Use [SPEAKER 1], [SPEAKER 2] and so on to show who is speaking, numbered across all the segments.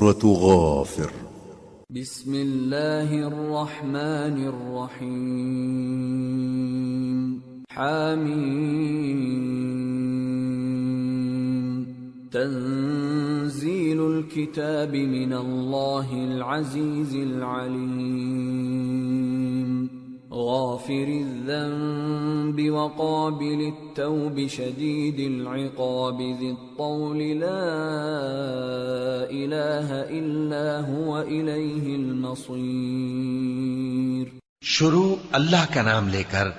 [SPEAKER 1] سورة غافر
[SPEAKER 2] بسم الله الرحمن الرحيم حامين تنزيل الكتاب من الله العزيز العليم غافر الذنب وقابل التوب شديد العقاب ذي الطول لا إله إلا هو
[SPEAKER 1] إليه المصير شروع اللہ کا نام لے کر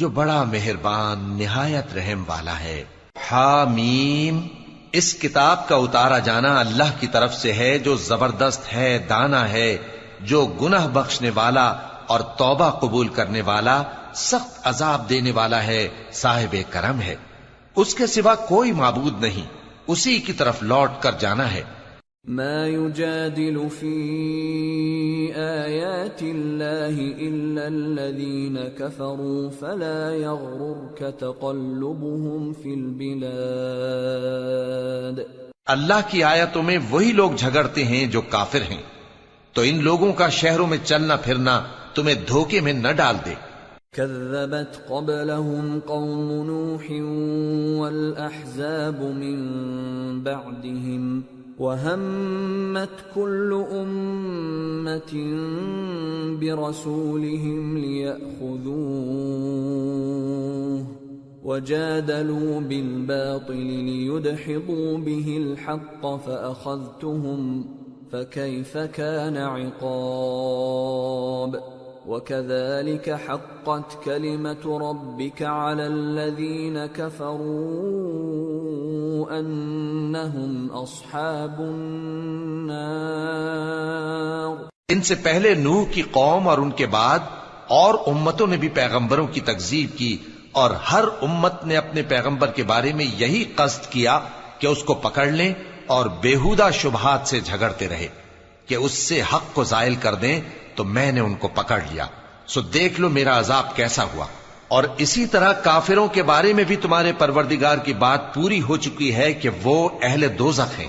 [SPEAKER 1] جو بڑا مہربان نہایت رحم والا ہے حامیم اس کتاب کا اتارا جانا اللہ کی طرف سے ہے جو زبردست ہے دانا ہے جو گناہ بخشنے والا اور توبہ قبول کرنے والا سخت عذاب دینے والا ہے صاحب کرم ہے اس کے سوا کوئی معبود نہیں اسی کی طرف لوٹ کر جانا ہے
[SPEAKER 2] ما يجادل في في آيات الله إلا الذين كفروا فلا يغررك تقلبهم البلاد
[SPEAKER 1] اللہ کی آیتوں میں وہی لوگ جھگڑتے ہیں جو کافر ہیں تو ان لوگوں کا شہروں میں چلنا پھرنا تمہیں دھوکے میں نہ ڈال دے
[SPEAKER 2] كذبت قبلهم قوم نوح والأحزاب من بعدهم وهمت كل أمة برسولهم ليأخذوه وجادلوا بالباطل ليدحضوا به الحق فأخذتهم فكيف كان عقاب وَكَذَلِكَ حَقَّتْ كَلِمَةُ رَبِّكَ عَلَى الَّذِينَ كَفَرُوا أَنَّهُمْ أَصْحَابُ النَّارِ
[SPEAKER 1] ان سے پہلے نوح کی قوم اور ان کے بعد اور امتوں نے بھی پیغمبروں کی تکذیب کی اور ہر امت نے اپنے پیغمبر کے بارے میں یہی قصد کیا کہ اس کو پکڑ لیں اور بےہودہ شبہات سے جھگڑتے رہے کہ اس سے حق کو زائل کر دیں تو میں نے ان کو پکڑ لیا سو دیکھ لو میرا عذاب کیسا ہوا اور اسی طرح کافروں کے بارے میں بھی تمہارے پروردگار کی بات پوری ہو چکی ہے کہ وہ اہل دوزخ ہیں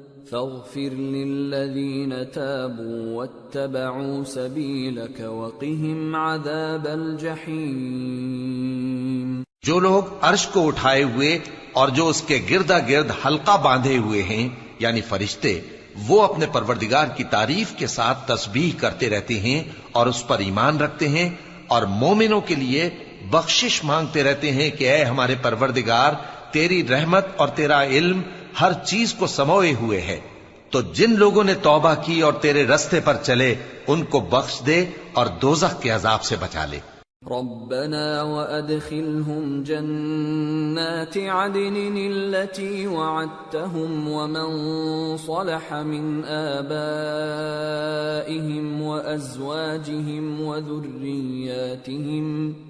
[SPEAKER 2] فاغفر تابوا واتبعوا وقهم عذاب
[SPEAKER 1] جو لوگ عرش کو اٹھائے ہوئے اور جو اس کے گردا گرد حلقہ باندھے ہوئے ہیں یعنی فرشتے وہ اپنے پروردگار کی تعریف کے ساتھ تسبیح کرتے رہتے ہیں اور اس پر ایمان رکھتے ہیں اور مومنوں کے لیے بخشش مانگتے رہتے ہیں کہ اے ہمارے پروردگار تیری رحمت اور تیرا علم ہر چیز کو سموئے ہوئے ہے تو جن لوگوں نے توبہ کی اور تیرے رستے پر چلے ان کو بخش دے اور دوزخ کے عذاب سے بچا لے
[SPEAKER 2] ربنا وادخلهم جنات عدن التي وعدتهم ومن صلح من آبائهم وأزواجهم وذرياتهم وذرياتهم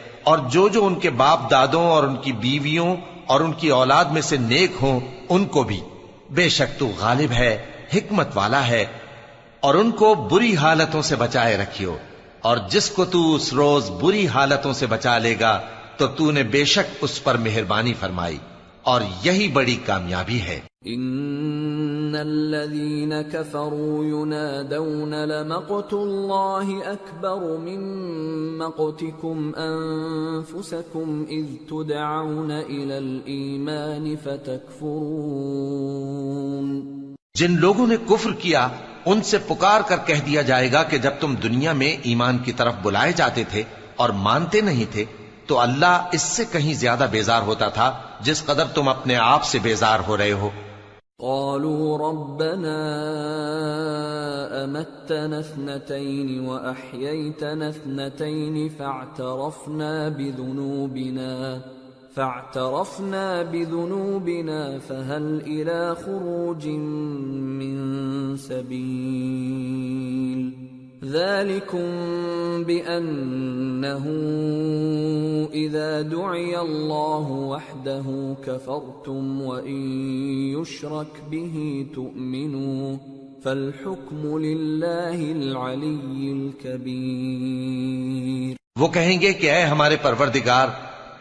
[SPEAKER 1] اور جو جو ان کے باپ دادوں اور ان کی بیویوں اور ان کی اولاد میں سے نیک ہوں ان کو بھی بے شک تو غالب ہے حکمت والا ہے اور ان کو بری حالتوں سے بچائے رکھیو اور جس کو تو اس روز بری حالتوں سے بچا لے گا تو تو نے بے شک اس پر مہربانی فرمائی اور یہی بڑی کامیابی ہے
[SPEAKER 2] ان الذين كفروا ينادون لمقت الله اكبر من مقتكم انفسكم اذ تدعون الى الايمان فتكفرون
[SPEAKER 1] جن لوگوں نے کفر کیا ان سے پکار کر کہہ دیا جائے گا کہ جب تم دنیا میں ایمان کی طرف بلائے جاتے تھے اور مانتے نہیں تھے تو اللہ اس سے کہیں زیادہ بیزار ہوتا تھا جس قدر تم اپنے آپ سے بیزار ہو رہے ہو
[SPEAKER 2] قالوا ربنا امتنا اثنتين واحييتنا اثنتين فاعترفنا بذنوبنا فاعترفنا بذنوبنا فهل الى خروج من سبيل وہ کہیں
[SPEAKER 1] گے کہ اے ہمارے پروردگار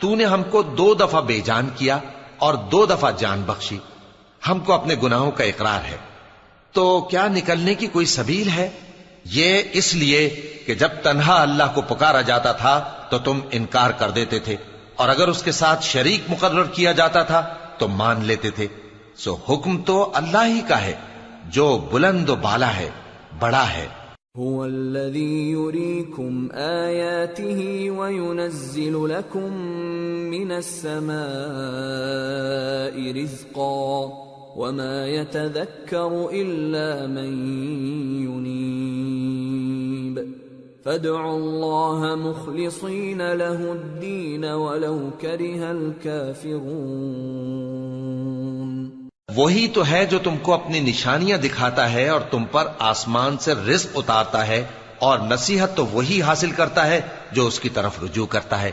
[SPEAKER 1] تو نے ہم کو دو دفعہ بے جان کیا اور دو دفعہ جان بخشی ہم کو اپنے گناہوں کا اقرار ہے تو کیا نکلنے کی کوئی سبیل ہے یہ اس لیے کہ جب تنہا اللہ کو پکارا جاتا تھا تو تم انکار کر دیتے تھے اور اگر اس کے ساتھ شریک مقرر کیا جاتا تھا تو مان لیتے تھے سو حکم تو اللہ ہی کا ہے جو بلند و بالا ہے بڑا ہے
[SPEAKER 2] هو الذي يريكم آياته وينزل لكم من السماء وما يتذكر إلا من ينيب فادعوا الله مخلصين له الدين ولو كره الكافرون
[SPEAKER 1] وہی تو ہے جو تم کو اپنی نشانیاں دکھاتا ہے اور تم پر آسمان سے رزق اتارتا ہے اور نصیحت تو وہی حاصل کرتا ہے جو اس کی طرف رجوع کرتا ہے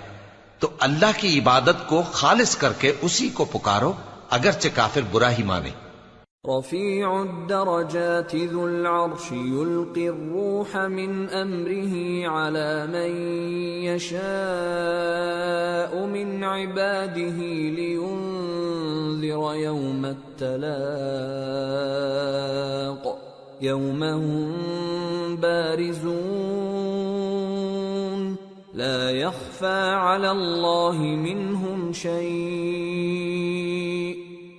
[SPEAKER 1] تو اللہ کی عبادت کو خالص کر کے اسی کو پکارو اگرچہ کافر برا ہی مانے
[SPEAKER 2] رفیع الدرجات ذو العرش يلقي الروح من امره على من يشاء من عباده لينذر يوم التلاق يوم هم بارزون لا يخفى على الله منهم شيء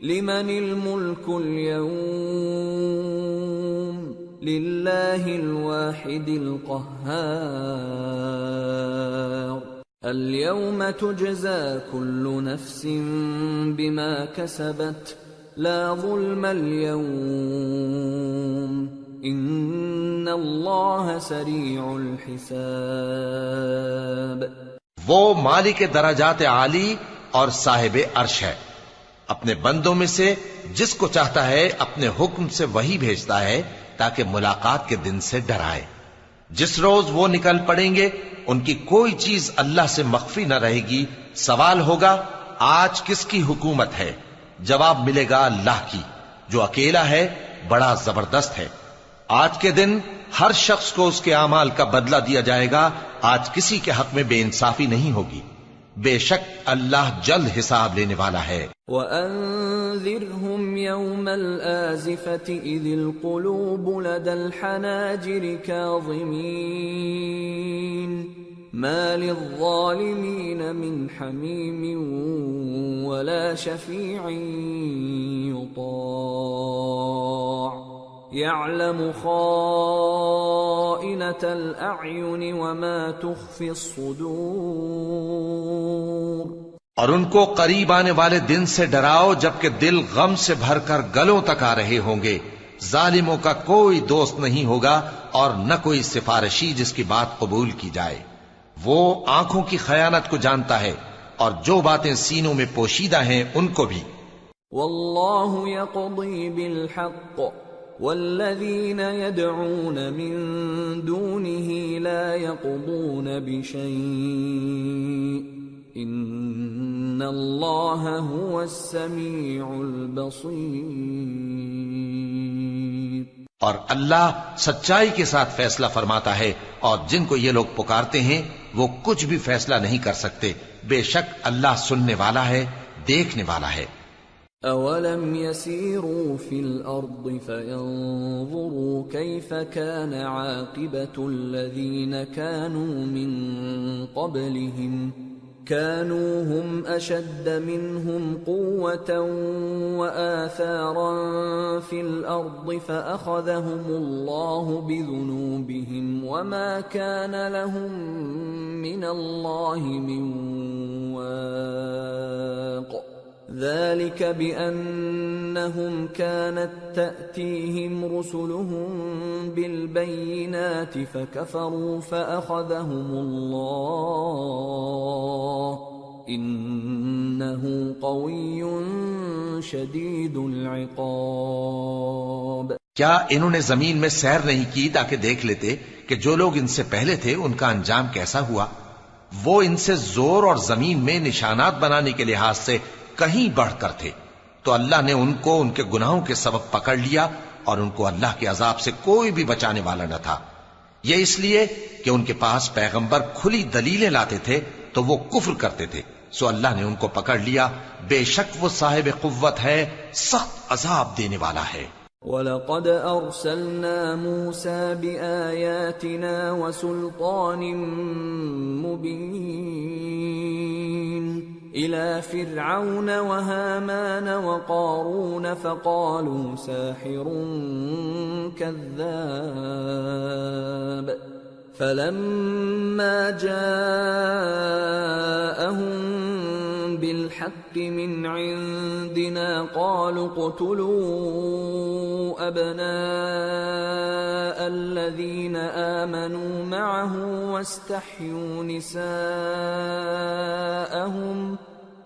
[SPEAKER 2] لمن الملك اليوم لله الواحد القهار اليوم تجزى كل نفس بما كسبت لا ظلم اليوم ان اللہ
[SPEAKER 1] سریع الحساب وہ مالک درجات عالی اور صاحب عرش ہے اپنے بندوں میں سے جس کو چاہتا ہے اپنے حکم سے وہی بھیجتا ہے تاکہ ملاقات کے دن سے ڈرائے جس روز وہ نکل پڑیں گے ان کی کوئی چیز اللہ سے مخفی نہ رہے گی سوال ہوگا آج کس کی حکومت ہے جواب ملے گا اللہ کی جو اکیلا ہے بڑا زبردست ہے آج کے دن ہر شخص کو اس کے اعمال کا بدلہ دیا جائے گا آج کسی کے حق میں بے انصافی نہیں ہوگی بے شک اللہ جلد حساب لینے والا ہے
[SPEAKER 2] وَأَنذِرْهُمْ يَوْمَ الْآزِفَةِ إِذِ الْقُلُوبُ لَدَ الْحَنَاجِرِ كَاظِمِينَ مَا لِلظَّالِمِينَ مِنْ حَمِيمٍ وَلَا شَفِيعٍ يُطَاعٍ يعلم خائنة الأعين وما تخفي الصدور
[SPEAKER 1] اور ان کو قریب آنے والے دن سے ڈراؤ جبکہ دل غم سے بھر کر گلوں تک آ رہے ہوں گے ظالموں کا کوئی دوست نہیں ہوگا اور نہ کوئی سفارشی جس کی بات قبول کی جائے وہ آنکھوں کی خیانت کو جانتا ہے اور جو باتیں سینوں میں پوشیدہ ہیں ان کو بھی
[SPEAKER 2] واللہ بالحق يدعون من دونه لا بشيء ان الله هو السميع
[SPEAKER 1] البصير اور اللہ سچائی کے ساتھ فیصلہ فرماتا ہے اور جن کو یہ لوگ پکارتے ہیں وہ کچھ بھی فیصلہ نہیں کر سکتے بے شک اللہ سننے والا ہے دیکھنے والا ہے
[SPEAKER 2] اولم يسيروا في الارض فينظروا كيف كان عاقبه الذين كانوا من قبلهم كانوا هم اشد منهم قوه واثارا في الارض فاخذهم الله بذنوبهم وما كان لهم من الله من واق ذلك بأنهم كانت تأتيهم رسلهم بالبينات فكفروا فأخذهم الله إنه قوي شديد
[SPEAKER 1] العقاب کیا انہوں نے زمین میں سیر نہیں کی تاکہ دیکھ لیتے کہ جو لوگ ان سے پہلے تھے ان کا انجام کیسا ہوا وہ ان سے زور اور زمین میں نشانات بنانے کے لحاظ سے کہیں بڑھ کر تھے تو اللہ نے ان کو ان کے گناہوں کے سبب پکڑ لیا اور ان کو اللہ کے عذاب سے کوئی بھی بچانے والا نہ تھا یہ اس لیے کہ ان کے پاس پیغمبر کھلی دلیلیں لاتے تھے تو وہ کفر کرتے تھے سو اللہ نے ان کو پکڑ لیا بے شک وہ صاحب قوت ہے سخت عذاب دینے والا ہے
[SPEAKER 2] وَلَقَدْ أَرْسَلْنَا مُوسَى بِآيَاتِنَا وَسُلْطَانٍ مُبِينٍ الى فرعون وهامان وقارون فقالوا ساحر كذاب فلما جاءهم بالحق من عندنا قالوا قتلوا أبناء الذين آمنوا معه واستحيوا نساءهم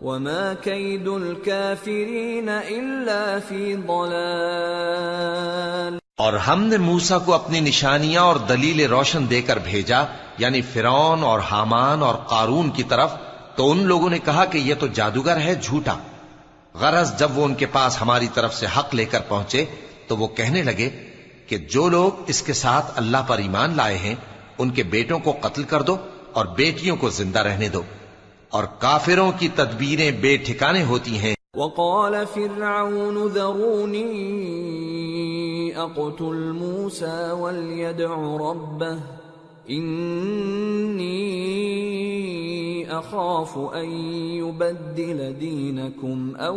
[SPEAKER 2] وما كيد الكافرين إلا في ضلال
[SPEAKER 1] اور ہم نے موسا کو اپنی نشانیاں اور دلیل روشن دے کر بھیجا یعنی فرعون اور حامان اور قارون کی طرف تو ان لوگوں نے کہا کہ یہ تو جادوگر ہے جھوٹا غرض جب وہ ان کے پاس ہماری طرف سے حق لے کر پہنچے تو وہ کہنے لگے کہ جو لوگ اس کے ساتھ اللہ پر ایمان لائے ہیں ان کے بیٹوں کو قتل کر دو اور بیٹیوں کو زندہ رہنے دو اور کافروں کی تدبیریں بے ٹھکانے ہوتی ہیں وقال فرعون ذرونی
[SPEAKER 2] اقتل انی اخاف ان ان دینکم او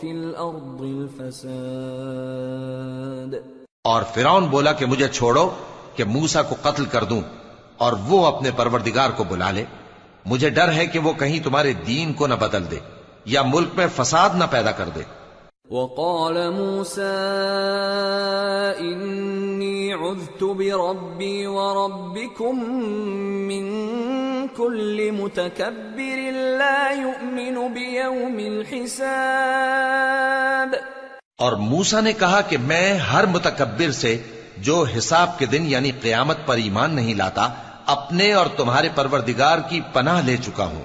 [SPEAKER 2] فی الارض الفساد
[SPEAKER 1] اور فرعون بولا کہ مجھے چھوڑو کہ موسا کو قتل کر دوں اور وہ اپنے پروردگار کو بلا لے مجھے ڈر ہے کہ وہ کہیں تمہارے دین کو نہ بدل دے یا ملک میں فساد نہ پیدا کر دے
[SPEAKER 2] وقال موسى عذت من لا الحساب
[SPEAKER 1] اور موسا نے کہا کہ میں ہر متکبر سے جو حساب کے دن یعنی قیامت پر ایمان نہیں لاتا اپنے اور تمہارے پروردگار کی پناہ لے چکا ہوں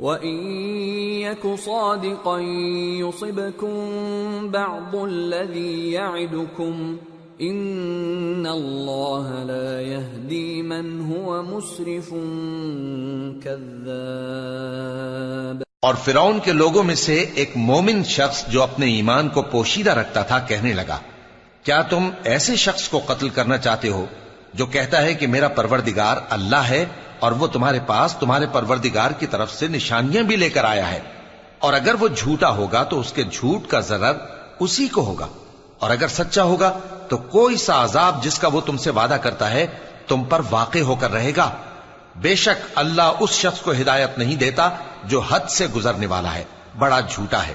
[SPEAKER 2] اور فراؤن
[SPEAKER 1] کے لوگوں میں سے ایک مومن شخص جو اپنے ایمان کو پوشیدہ رکھتا تھا کہنے لگا کیا تم ایسے شخص کو قتل کرنا چاہتے ہو جو کہتا ہے کہ میرا پروردگار اللہ ہے اور وہ تمہارے پاس تمہارے پروردگار کی طرف سے نشانیاں بھی لے کر آیا ہے اور اگر وہ جھوٹا ہوگا تو اس کے جھوٹ کا ضرر اسی کو ہوگا اور اگر سچا ہوگا تو کوئی سا عذاب جس کا وہ تم سے وعدہ کرتا ہے تم پر واقع ہو کر رہے گا بے شک اللہ اس شخص کو ہدایت نہیں دیتا جو حد سے گزرنے والا ہے بڑا جھوٹا ہے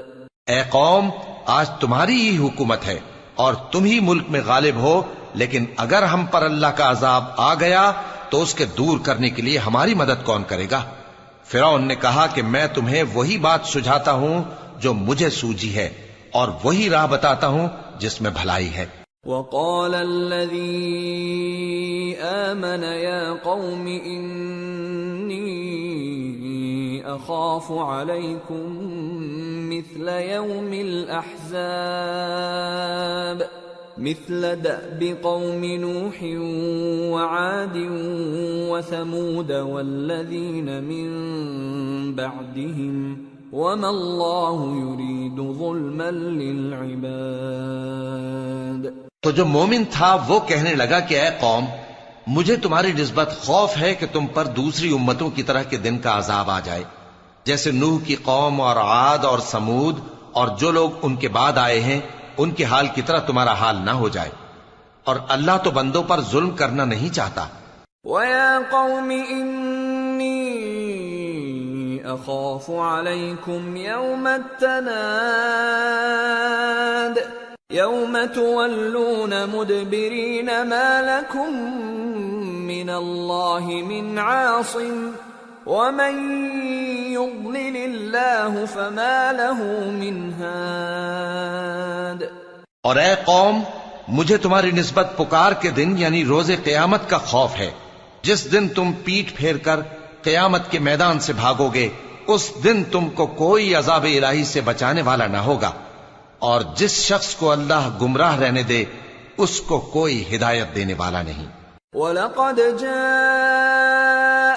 [SPEAKER 1] اے قوم آج تمہاری ہی حکومت ہے اور تم ہی ملک میں غالب ہو لیکن اگر ہم پر اللہ کا عذاب آ گیا تو اس کے دور کرنے کے لیے ہماری مدد کون کرے گا فرعون نے کہا کہ میں تمہیں وہی بات سجھاتا ہوں جو مجھے سوجی ہے اور وہی راہ بتاتا ہوں جس میں بھلائی ہے
[SPEAKER 2] اخاف عليكم مثل مثل يوم الاحزاب دأب قوم نوح وعاد وثمود والذين من بعدهم وما الله يريد ظلما للعباد
[SPEAKER 1] تو جو مومن تھا وہ کہنے لگا کہ اے قوم مجھے تمہاری نسبت خوف ہے کہ تم پر دوسری امتوں کی طرح کے دن کا عذاب آ جائے جیسے نوح کی قوم اور عاد اور سمود اور جو لوگ ان کے بعد آئے ہیں ان کے حال کی طرح تمہارا حال نہ ہو جائے اور اللہ تو بندوں پر ظلم کرنا نہیں چاہتا
[SPEAKER 2] وَيَا قَوْمِ إِنِّي أَخَافُ عَلَيْكُمْ يَوْمَ التَّنَادِ يَوْمَ تُوَلُّونَ مُدْبِرِينَ مَا لَكُمْ مِنَ اللَّهِ مِنْ عَاصِمٍ اور
[SPEAKER 1] اے قوم مجھے تمہاری نسبت پکار کے دن یعنی روز قیامت کا خوف ہے جس دن تم پیٹ پھیر کر قیامت کے میدان سے بھاگو گے اس دن تم کو کوئی عذاب الہی سے بچانے والا نہ ہوگا اور جس شخص کو اللہ گمراہ رہنے دے اس کو کوئی ہدایت دینے والا نہیں
[SPEAKER 2] وَلَقَدْ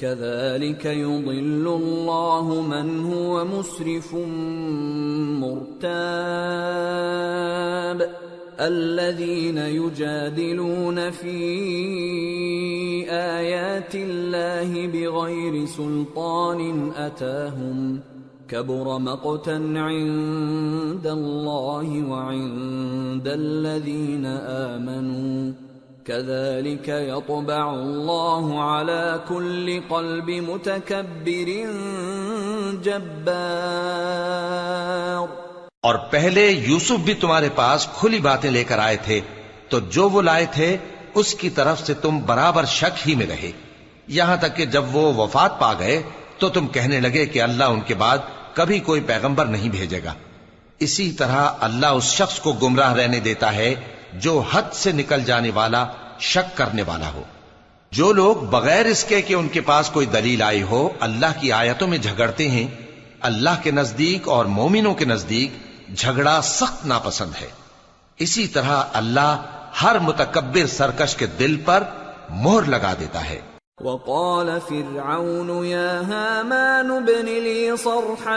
[SPEAKER 2] كذلك يضل الله الله الله من هو مسرف مرتاب الذين يجادلون في آيات بغير سلطان أتاهم كبر مقتا عند وعند الذين آمنوا اور
[SPEAKER 1] پہلے یوسف بھی تمہارے پاس کھلی باتیں لے کر آئے تھے تو جو وہ لائے تھے اس کی طرف سے تم برابر شک ہی میں رہے یہاں تک کہ جب وہ وفات پا گئے تو تم کہنے لگے کہ اللہ ان کے بعد کبھی کوئی پیغمبر نہیں بھیجے گا اسی طرح اللہ اس شخص کو گمراہ رہنے دیتا ہے جو حد سے نکل جانے والا شک کرنے والا ہو جو لوگ بغیر اس کے کہ ان کے پاس کوئی دلیل آئی ہو اللہ کی آیتوں میں جھگڑتے ہیں اللہ کے نزدیک اور مومنوں کے نزدیک جھگڑا سخت ناپسند ہے اسی طرح اللہ ہر متکبر سرکش کے دل پر مہر لگا دیتا ہے
[SPEAKER 2] وقال فرعون هامان صرحا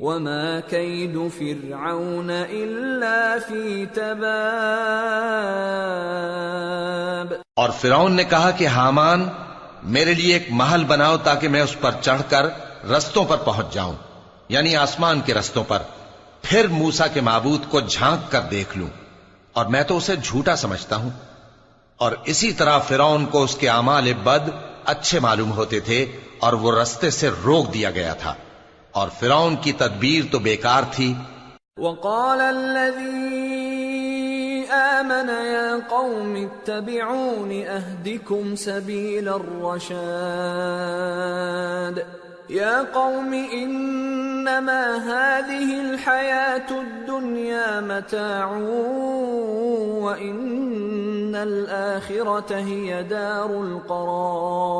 [SPEAKER 2] وما كيد فرعون إلا في تباب
[SPEAKER 1] اور فرعون نے کہا کہ حامان میرے لیے ایک محل بناؤ تاکہ میں اس پر چڑھ کر رستوں پر پہنچ جاؤں یعنی آسمان کے رستوں پر پھر موسا کے معبود کو جھانک کر دیکھ لوں اور میں تو اسے جھوٹا سمجھتا ہوں اور اسی طرح فرعون کو اس کے امال بد اچھے معلوم ہوتے تھے اور وہ رستے سے روک دیا گیا تھا اور فرعون کی تدبیر تو بیکار تھی
[SPEAKER 2] وقال الذي آمن يا قوم اتبعوني اهدكم سبيل الرشاد يا قوم انما هذه الحياه الدنيا متاع وان الاخره هي دار القرار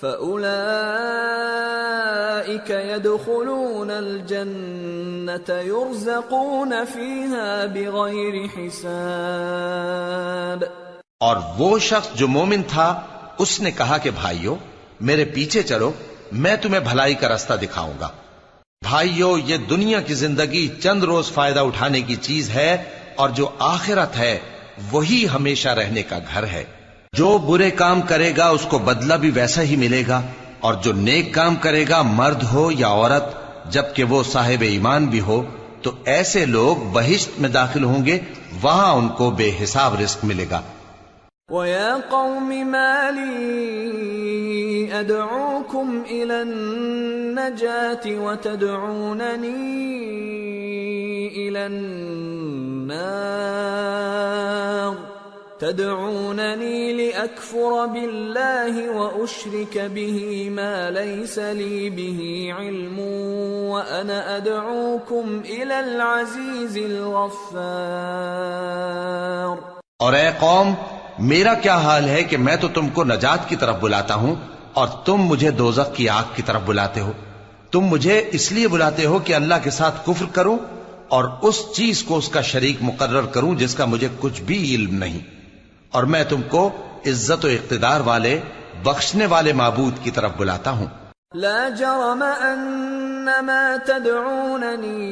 [SPEAKER 2] فَأُولَئِكَ يَدْخُلُونَ الْجَنَّةَ يُرْزَقُونَ فِيهَا
[SPEAKER 1] بِغَيْرِ اور وہ شخص جو مومن تھا اس نے کہا کہ بھائیو میرے پیچھے چلو میں تمہیں بھلائی کا رستہ دکھاؤں گا بھائیو یہ دنیا کی زندگی چند روز فائدہ اٹھانے کی چیز ہے اور جو آخرت ہے وہی ہمیشہ رہنے کا گھر ہے جو برے کام کرے گا اس کو بدلہ بھی ویسا ہی ملے گا اور جو نیک کام کرے گا مرد ہو یا عورت جبکہ وہ صاحب ایمان بھی ہو تو ایسے لوگ بہشت میں داخل ہوں گے وہاں ان کو بے حساب رزق ملے گا
[SPEAKER 2] وَيَا قَوْمِ مَا لِي أَدْعُوكُمْ إِلَى النَّجَاةِ وَتَدْعُونَنِي إِلَى النَّارِ تدعونني لأكفر بالله وأشرك به به ما ليس لي علم وأنا أدعوكم إلى العزيز الغفار
[SPEAKER 1] اور اے قوم میرا کیا حال ہے کہ میں تو تم کو نجات کی طرف بلاتا ہوں اور تم مجھے دوزخ کی آگ کی طرف بلاتے ہو تم مجھے اس لیے بلاتے ہو کہ اللہ کے ساتھ کفر کروں اور اس چیز کو اس کا شریک مقرر کروں جس کا مجھے کچھ بھی علم نہیں اور میں تم کو عزت و اقتدار والے بخشنے والے معبود کی طرف بلاتا ہوں
[SPEAKER 2] لا جرم انما تدعوننی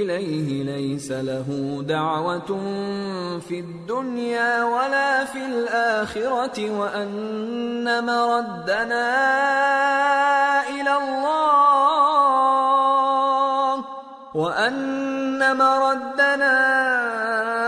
[SPEAKER 2] الیہ لیس لہو دعوت فی الدنیا ولا فی الاخرة وانما ردنا الی اللہ وانما ردنا الی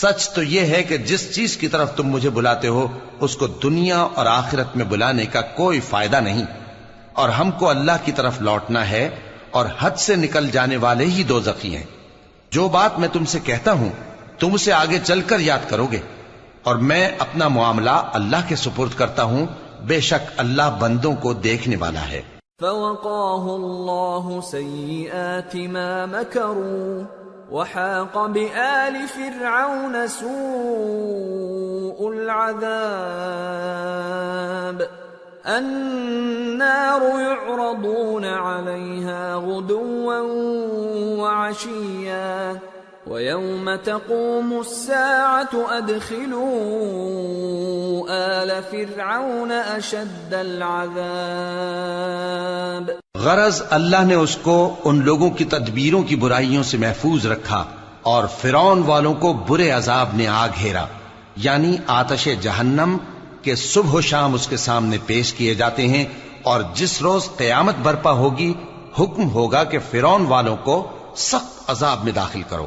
[SPEAKER 1] سچ تو یہ ہے کہ جس چیز کی طرف تم مجھے بلاتے ہو اس کو دنیا اور آخرت میں بلانے کا کوئی فائدہ نہیں اور ہم کو اللہ کی طرف لوٹنا ہے اور حد سے نکل جانے والے ہی دو زخی ہیں جو بات میں تم سے کہتا ہوں تم اسے آگے چل کر یاد کرو گے اور میں اپنا معاملہ اللہ کے سپرد کرتا ہوں بے شک اللہ بندوں کو دیکھنے والا ہے
[SPEAKER 2] وحاق بآل فرعون سوء العذاب النار يعرضون عليها غدوا وعشيا وَيَوْمَ تَقُومُ السَّاعَةُ أَدْخِلُوا آلَ فِرْعَوْنَ أَشَدَّ الْعَذَابِ
[SPEAKER 1] غرض اللہ نے اس کو ان لوگوں کی تدبیروں کی برائیوں سے محفوظ رکھا اور فرعون والوں کو برے عذاب نے آ گھیرا یعنی آتش جہنم کے صبح و شام اس کے سامنے پیش کیے جاتے ہیں اور جس روز قیامت برپا ہوگی حکم ہوگا کہ فرعون والوں کو سخت عذاب میں داخل کرو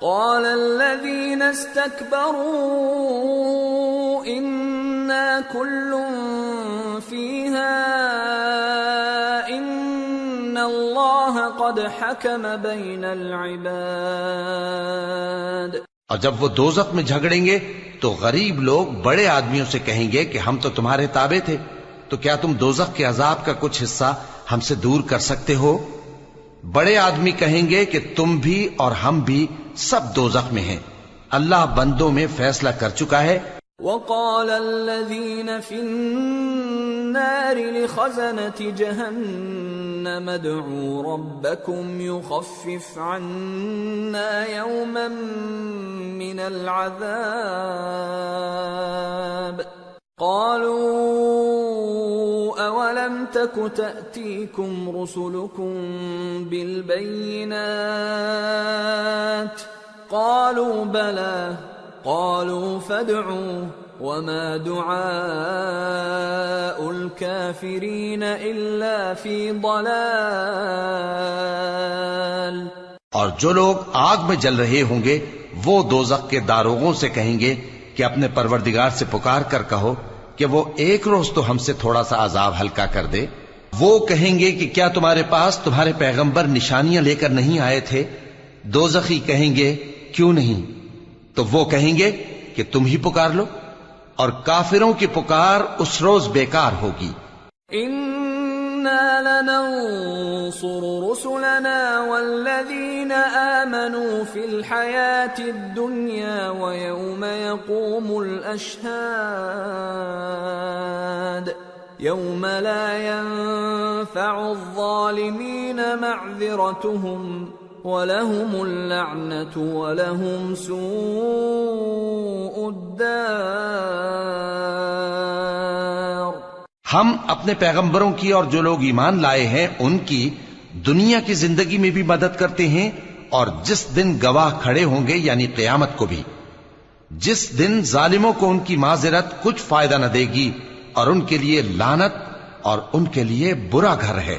[SPEAKER 2] اور
[SPEAKER 1] جب وہ دوزخ میں جھگڑیں گے تو غریب لوگ بڑے آدمیوں سے کہیں گے کہ ہم تو تمہارے تابع تھے تو کیا تم دوزخ کے عذاب کا کچھ حصہ ہم سے دور کر سکتے ہو بڑے آدمی کہیں گے کہ تم بھی اور ہم بھی سب دوزخ میں ہیں اللہ بندوں میں فیصلہ کر چکا ہے وقال الذين
[SPEAKER 2] في النار لخزنة جهنم ادعوا ربكم يخفف عنا يوما من العذاب قالوا اولم تك تاتيكم رسلكم بالبينات قالوا قالوا وما دعاء الكافرين الا في ضلال
[SPEAKER 1] اور جو لوگ آگ میں جل رہے ہوں گے وہ دوزخ کے داروغوں سے کہیں گے کہ اپنے پروردگار سے پکار کر کہو کہ وہ ایک روز تو ہم سے تھوڑا سا عذاب ہلکا کر دے وہ کہیں گے کہ کیا تمہارے پاس تمہارے پیغمبر نشانیاں لے کر نہیں آئے تھے دوزخی کہیں گے کیوں نہیں تو وہ کہیں گے کہ تم ہی پکار لو اور کافروں کی پکار اس روز بیکار بے
[SPEAKER 2] لننصر رسلنا والذین آمنوا فی الحیات الدنیا ویوم یقوم ملش یو لا ينفع الظالمین معذرتهم ہم
[SPEAKER 1] اپنے پیغمبروں کی اور جو لوگ ایمان لائے ہیں ان کی دنیا کی زندگی میں بھی مدد کرتے ہیں اور جس دن گواہ کھڑے ہوں گے یعنی قیامت کو بھی جس دن ظالموں کو ان کی معذرت کچھ فائدہ نہ دے گی اور ان کے لیے لانت اور ان کے لیے برا گھر ہے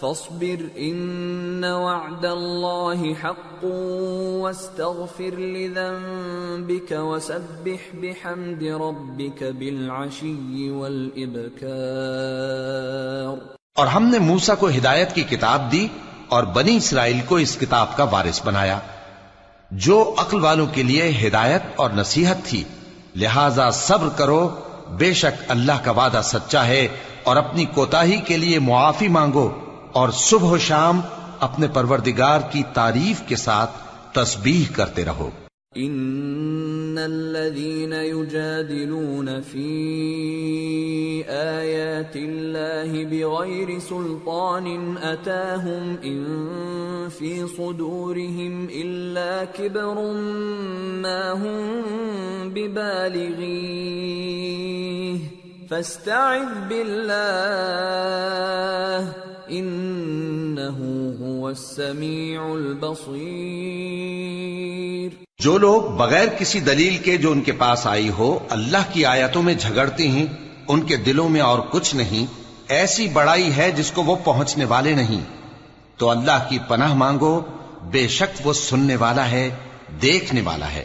[SPEAKER 2] فاصبر ان وعد حق واستغفر لذنبك وسبح بحمد ربك
[SPEAKER 1] اور ہم نے موسیٰ کو ہدایت کی کتاب دی اور بنی اسرائیل کو اس کتاب کا وارث بنایا جو عقل والوں کے لیے ہدایت اور نصیحت تھی لہذا صبر کرو بے شک اللہ کا وعدہ سچا ہے اور اپنی کوتاہی کے لیے معافی مانگو اور صبح و شام اپنے پروردگار کی تعریف کے ساتھ تسبیح کرتے رہو
[SPEAKER 2] ان الذين يجادلون في ايات الله بغير سلطان اتاهم ان في صدورهم الا كبر ما هم فی فاستعذ بالله انہو السمیع البصیر
[SPEAKER 1] جو لوگ بغیر کسی دلیل کے جو ان کے پاس آئی ہو اللہ کی آیتوں میں جھگڑتے ہیں ان کے دلوں میں اور کچھ نہیں ایسی بڑائی ہے جس کو وہ پہنچنے والے نہیں تو اللہ کی پناہ مانگو بے شک وہ سننے والا ہے دیکھنے والا ہے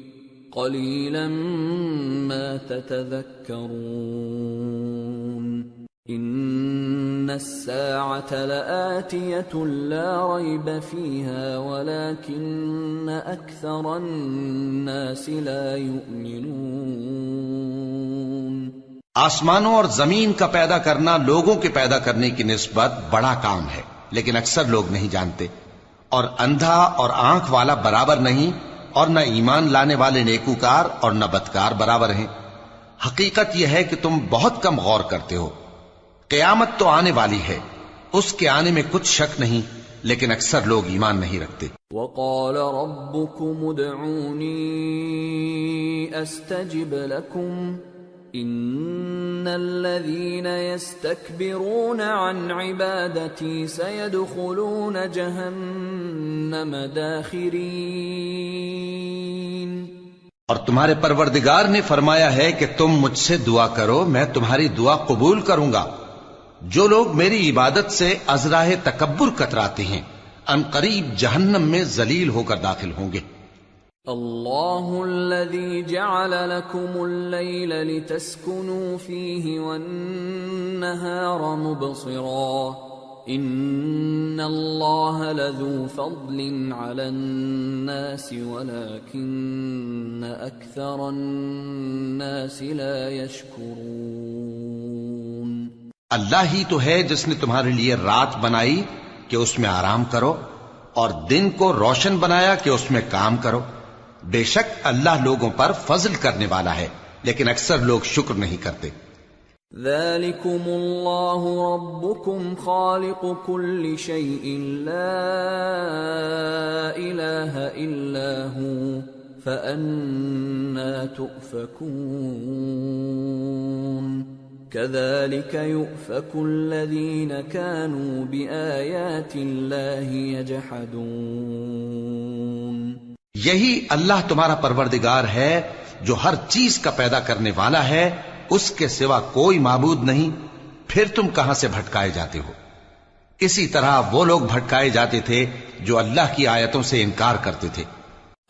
[SPEAKER 2] قلیلا ما تتذکرون ان الساعة لآتية لا ريب فيها ولكن اكثر الناس لا يؤمنون آسمانوں
[SPEAKER 1] اور زمین کا پیدا کرنا لوگوں کے پیدا کرنے کی نسبت بڑا کام ہے لیکن اکثر لوگ نہیں جانتے اور اندھا اور آنکھ والا برابر نہیں اور نہ ایمان لانے والے نیکوکار اور نہ بدکار برابر ہیں حقیقت یہ ہے کہ تم بہت کم غور کرتے ہو قیامت تو آنے والی ہے اس کے آنے میں کچھ شک نہیں لیکن اکثر لوگ ایمان نہیں رکھتے
[SPEAKER 2] وقال ربكم ان الذين يستكبرون عن عبادتي سيدخلون جهنم داخرين
[SPEAKER 1] اور تمہارے پروردگار نے فرمایا ہے کہ تم مجھ سے دعا کرو میں تمہاری دعا قبول کروں گا جو لوگ میری عبادت سے ازراہ تکبر کتراتے ہیں ان قریب جہنم میں ذلیل ہو کر داخل ہوں گے
[SPEAKER 2] اللہ الذي جعل لكم الليل لتسكنوا فيه والنهار مبصرا ان الله لذو فضل على الناس ولكن اكثر الناس لا يشكرون
[SPEAKER 1] اللہ ہی تو ہے جس نے تمہارے لیے رات بنائی کہ اس میں آرام کرو اور دن کو روشن بنایا کہ اس میں کام کرو بے شک اللہ لوگوں پر فضل کرنے والا ہے لیکن اکثر لوگ شکر نہیں کرتے
[SPEAKER 2] ذلكم اللہ ربكم خالق كل شيء لا الہ الا فأنا تؤفكون كذلك يؤفك الذين كانوا بآيات الله يجحدون
[SPEAKER 1] یہی اللہ تمہارا پروردگار ہے جو ہر چیز کا پیدا کرنے والا ہے اس کے سوا کوئی معبود نہیں پھر تم کہاں سے بھٹکائے جاتے ہو اسی طرح وہ لوگ بھٹکائے جاتے تھے جو اللہ کی آیتوں سے انکار کرتے تھے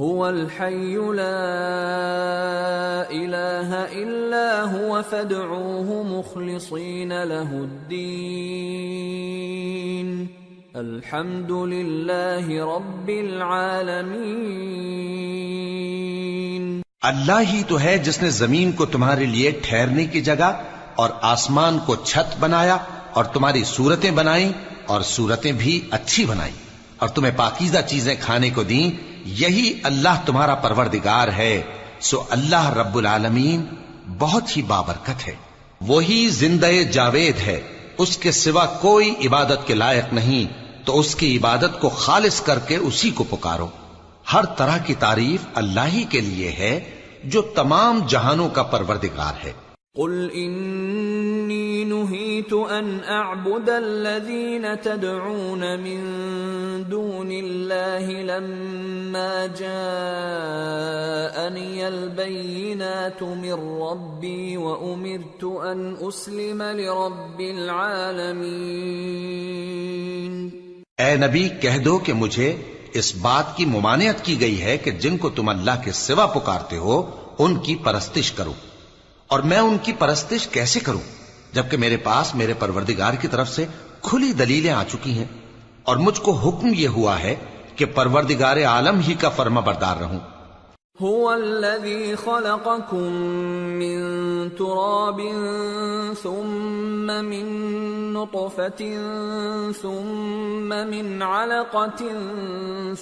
[SPEAKER 2] الحمد رب
[SPEAKER 1] اللہ ہی تو ہے جس نے زمین کو تمہارے لیے ٹھہرنے کی جگہ اور آسمان کو چھت بنایا اور تمہاری صورتیں بنائیں اور صورتیں بھی اچھی بنائیں اور تمہیں پاکیزہ چیزیں کھانے کو دیں یہی اللہ تمہارا پروردگار ہے سو اللہ رب العالمین بہت ہی بابرکت ہے وہی زندہ جاوید ہے اس کے سوا کوئی عبادت کے لائق نہیں تو اس کی عبادت کو خالص کر کے اسی کو پکارو ہر طرح کی تعریف اللہ ہی کے لیے ہے جو تمام جہانوں کا پروردگار ہے
[SPEAKER 2] قل انی نہیت ان ان اعبد الذین تدعون من من دون اللہ لما جاءنی البینات ربی و امرت اسلم لرب العالمین
[SPEAKER 1] اے نبی کہہ دو کہ مجھے اس بات کی ممانعت کی گئی ہے کہ جن کو تم اللہ کے سوا پکارتے ہو ان کی پرستش کرو اور میں ان کی پرستش کیسے کروں جبکہ میرے پاس میرے پروردگار کی طرف سے کھلی دلیلیں آ چکی ہیں اور مجھ کو حکم یہ ہوا ہے کہ پروردگار عالم ہی کا فرما بردار رہوں
[SPEAKER 2] ہو س متی س ملکتی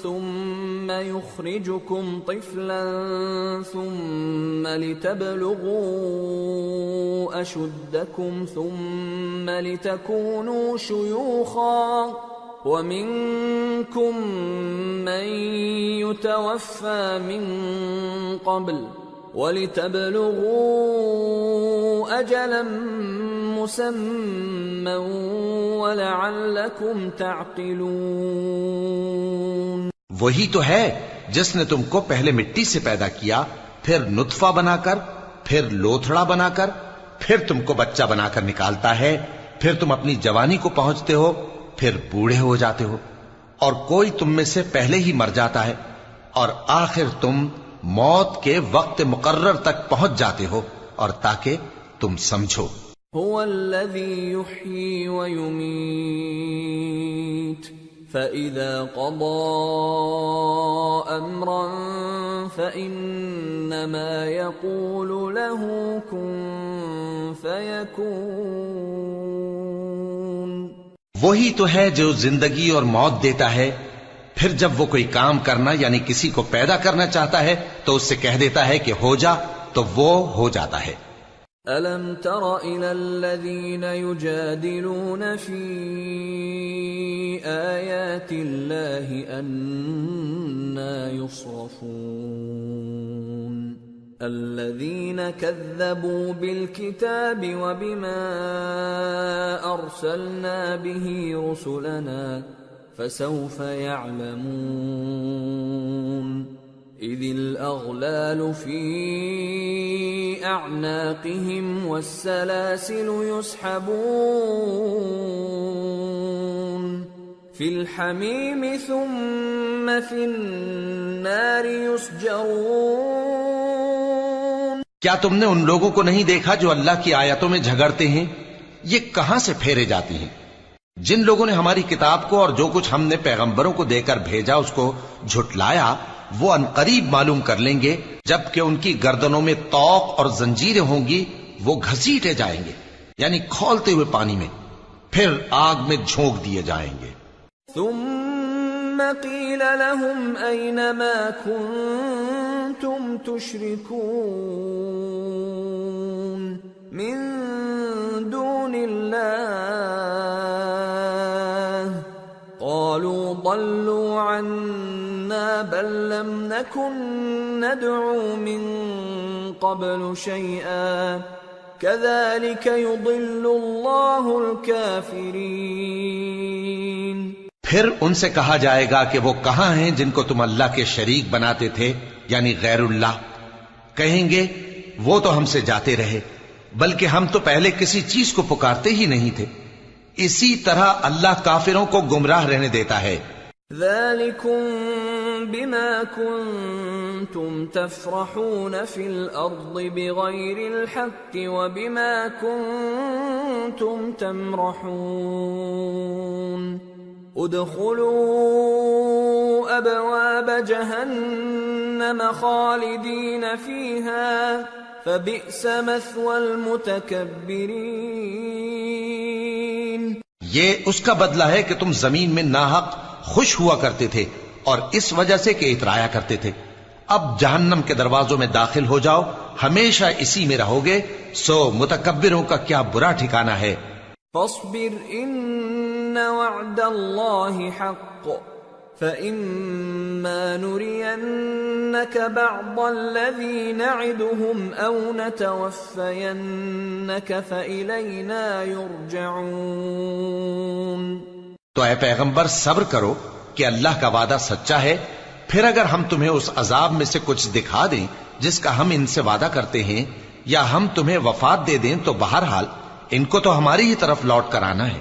[SPEAKER 2] سم میو خیجو کم پل سم ملت بل گو اشو کم سم ملت وَمِنْكُمْ مَنْ يُتَوَفَّى مِنْ قَبْلِ وَلِتَبْلُغُوا أَجَلًا مُسَمَّا وَلَعَلَّكُمْ تَعْقِلُونَ
[SPEAKER 1] وہی تو ہے جس نے تم کو پہلے مٹی سے پیدا کیا پھر نطفہ بنا کر پھر لوتھڑا بنا کر پھر تم کو بچہ بنا کر نکالتا ہے پھر تم اپنی جوانی کو پہنچتے ہو پھر بوڑھے ہو جاتے ہو اور کوئی تم میں سے پہلے ہی مر جاتا ہے اور آخر تم موت کے وقت مقرر تک پہنچ جاتے ہو اور تاکہ تم سمجھو
[SPEAKER 2] هو الذي يحيي ويميت فإذا قضى أمرا فإنما يقول له كن فيكون
[SPEAKER 1] وہی تو ہے جو زندگی اور موت دیتا ہے پھر جب وہ کوئی کام کرنا یعنی کسی کو پیدا کرنا چاہتا ہے تو اس سے کہہ دیتا ہے کہ ہو جا تو وہ ہو جاتا ہے
[SPEAKER 2] أَلَمْ تَرَ إِلَى الَّذِينَ يُجَادِلُونَ فِي آيَاتِ اللَّهِ أَنَّا يُصْرَفُونَ الذين كذبوا بالكتاب وبما ارسلنا به رسلنا فسوف يعلمون اذ الاغلال في اعناقهم والسلاسل يسحبون کیا
[SPEAKER 1] تم نے ان لوگوں کو نہیں دیکھا جو اللہ کی آیتوں میں جھگڑتے ہیں یہ کہاں سے پھیرے جاتی ہیں جن لوگوں نے ہماری کتاب کو اور جو کچھ ہم نے پیغمبروں کو دے کر بھیجا اس کو جھٹلایا وہ انقریب معلوم کر لیں گے جبکہ ان کی گردنوں میں توق اور زنجیریں ہوں گی وہ گھسیٹے جائیں گے یعنی کھولتے ہوئے پانی میں پھر آگ میں جھونک دیے جائیں گے
[SPEAKER 2] ثم قیل لهم اینما کنتم تشركون من دون اللہ قالوا ضلوا عنا بل لم نكن ندعو من قبل شيئا كذلك يضل الله الكافرين
[SPEAKER 1] پھر ان سے کہا جائے گا کہ وہ کہاں ہیں جن کو تم اللہ کے شریک بناتے تھے یعنی غیر اللہ کہیں گے وہ تو ہم سے جاتے رہے بلکہ ہم تو پہلے کسی چیز کو پکارتے ہی نہیں تھے اسی طرح اللہ کافروں کو گمراہ رہنے دیتا ہے
[SPEAKER 2] ادخلوا ابواب خالدین فبئس مثوى
[SPEAKER 1] یہ اس کا بدلہ ہے کہ تم زمین میں ناحق خوش ہوا کرتے تھے اور اس وجہ سے کہ اترایا کرتے تھے اب جہنم کے دروازوں میں داخل ہو جاؤ ہمیشہ اسی میں رہو گے سو متکبروں کا کیا برا ٹھکانہ ہے
[SPEAKER 2] ان وعد اللہ حق فَإِمَّا نُرِيَنَّكَ بَعْضَ الَّذِي نَعِدُهُمْ أَوْ نَتَوَفَّيَنَّكَ فَإِلَيْنَا يُرْجَعُونَ
[SPEAKER 1] تو اے پیغمبر صبر کرو کہ اللہ کا وعدہ سچا ہے پھر اگر ہم تمہیں اس عذاب میں سے کچھ دکھا دیں جس کا ہم ان سے وعدہ کرتے ہیں یا ہم تمہیں وفات دے دیں تو بہرحال ان کو تو ہماری ہی طرف لوٹ کر آنا ہے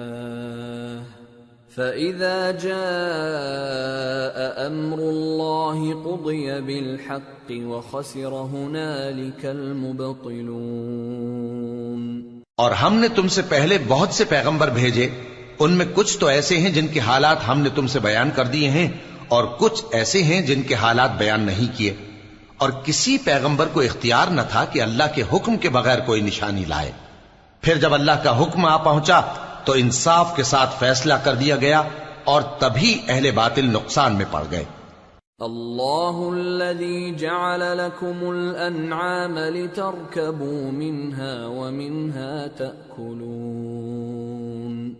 [SPEAKER 2] فَإِذَا جَاءَ أَمْرُ اللَّهِ قُضِيَ بِالْحَقِّ وَخَسِرَ هُنَالِكَ
[SPEAKER 1] اور ہم نے تم سے پہلے بہت سے پیغمبر بھیجے ان میں کچھ تو ایسے ہیں جن کے حالات ہم نے تم سے بیان کر دیے ہیں اور کچھ ایسے ہیں جن کے حالات بیان نہیں کیے اور کسی پیغمبر کو اختیار نہ تھا کہ اللہ کے حکم کے بغیر کوئی نشانی لائے پھر جب اللہ کا حکم آ پہنچا تو انصاف کے ساتھ فیصلہ کر دیا گیا اور تبھی اہل باطل نقصان میں پڑ گئے
[SPEAKER 2] اللہ الذي جعل لكم الانعام لتركبوا منها ومنها تاكلون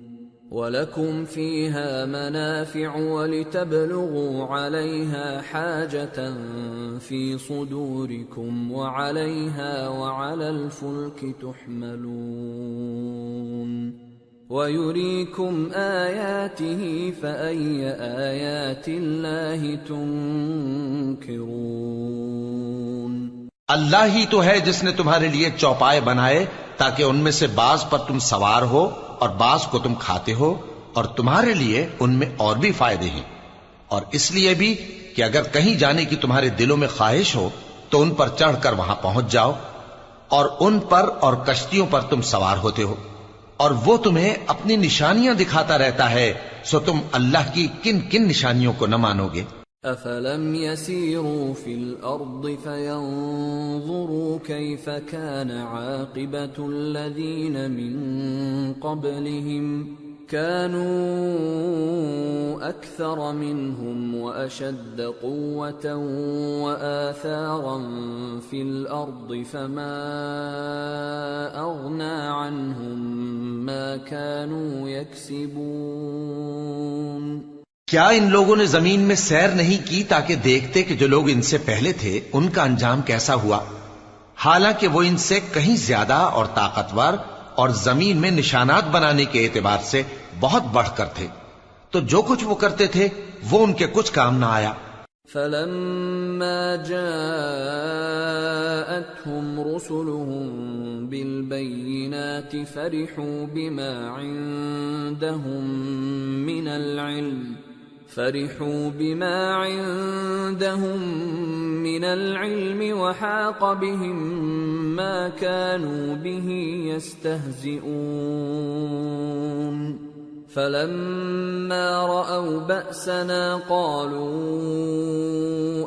[SPEAKER 2] ولكم فيها منافع ولتبلغوا عليها حاجة في صدوركم وعليها وعلى الفلك تحملون وَيُرِيكُمْ آيَاتِهِ فَأَيَّ آيَاتِ اللَّهِ
[SPEAKER 1] اللہ ہی تو ہے جس نے تمہارے لیے چوپائے بنائے تاکہ ان میں سے بعض پر تم سوار ہو اور بعض کو تم کھاتے ہو اور تمہارے لیے ان میں اور بھی فائدے ہیں اور اس لیے بھی کہ اگر کہیں جانے کی تمہارے دلوں میں خواہش ہو تو ان پر چڑھ کر وہاں پہنچ جاؤ اور ان پر اور کشتیوں پر تم سوار ہوتے ہو اور وہ تمہیں اپنی نشانیاں دکھاتا رہتا ہے سو تم اللہ کی کن کن نشانیوں کو نہ مانو گے
[SPEAKER 2] افلم يسيروا في الارض فينظروا كيف كان عاقبه الذين من قبلهم كانوا كانوا منهم في فما عنهم ما يكسبون
[SPEAKER 1] کیا ان لوگوں نے زمین میں سیر نہیں کی تاکہ دیکھتے کہ جو لوگ ان سے پہلے تھے ان کا انجام کیسا ہوا حالانکہ وہ ان سے کہیں زیادہ اور طاقتور اور زمین میں نشانات بنانے کے اعتبار سے بہت بڑھ کر تھے تو جو کچھ وہ کرتے تھے وہ ان کے کچھ کام نہ آیا
[SPEAKER 2] فلما جاءتهم رسلهم بالبينات فرحوا فرحوا بما بما عندهم من العلم عندهم من العلم وحاق بهم ما كانوا به يستهزئون فلما رأوا بأسنا قالوا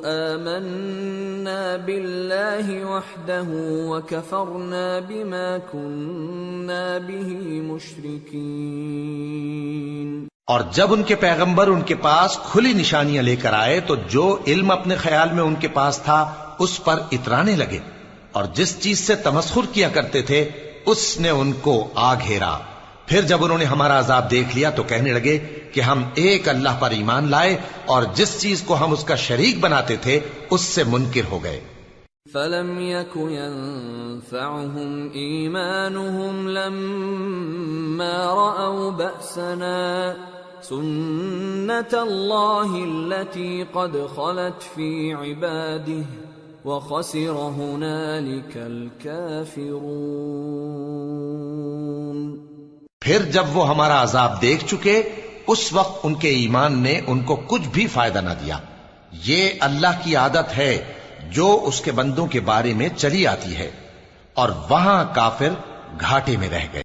[SPEAKER 2] آمنا بالله وحده وكفرنا بما كنا به مشركين
[SPEAKER 1] اور جب ان کے پیغمبر ان کے پاس کھلی نشانیاں لے کر آئے تو جو علم اپنے خیال میں ان کے پاس تھا اس پر اترانے لگے اور جس چیز سے تمسخر کیا کرتے تھے اس نے ان کو آ گھیرا پھر جب انہوں نے ہمارا عذاب دیکھ لیا تو کہنے لگے کہ ہم ایک اللہ پر ایمان لائے اور جس چیز کو ہم اس کا شریک بناتے تھے اس سے منکر ہو گئے
[SPEAKER 2] فلم يكو ينفعهم ایمانهم لما رأوا بأسنا سنت اللہ التي قد خلت في عباده وخسر هنالك الكافرون
[SPEAKER 1] پھر جب وہ ہمارا عذاب دیکھ چکے اس وقت ان کے ایمان نے ان کو کچھ بھی فائدہ نہ دیا یہ اللہ کی عادت ہے جو اس کے بندوں کے بارے میں چلی آتی ہے اور وہاں کافر گھاٹے میں رہ گئے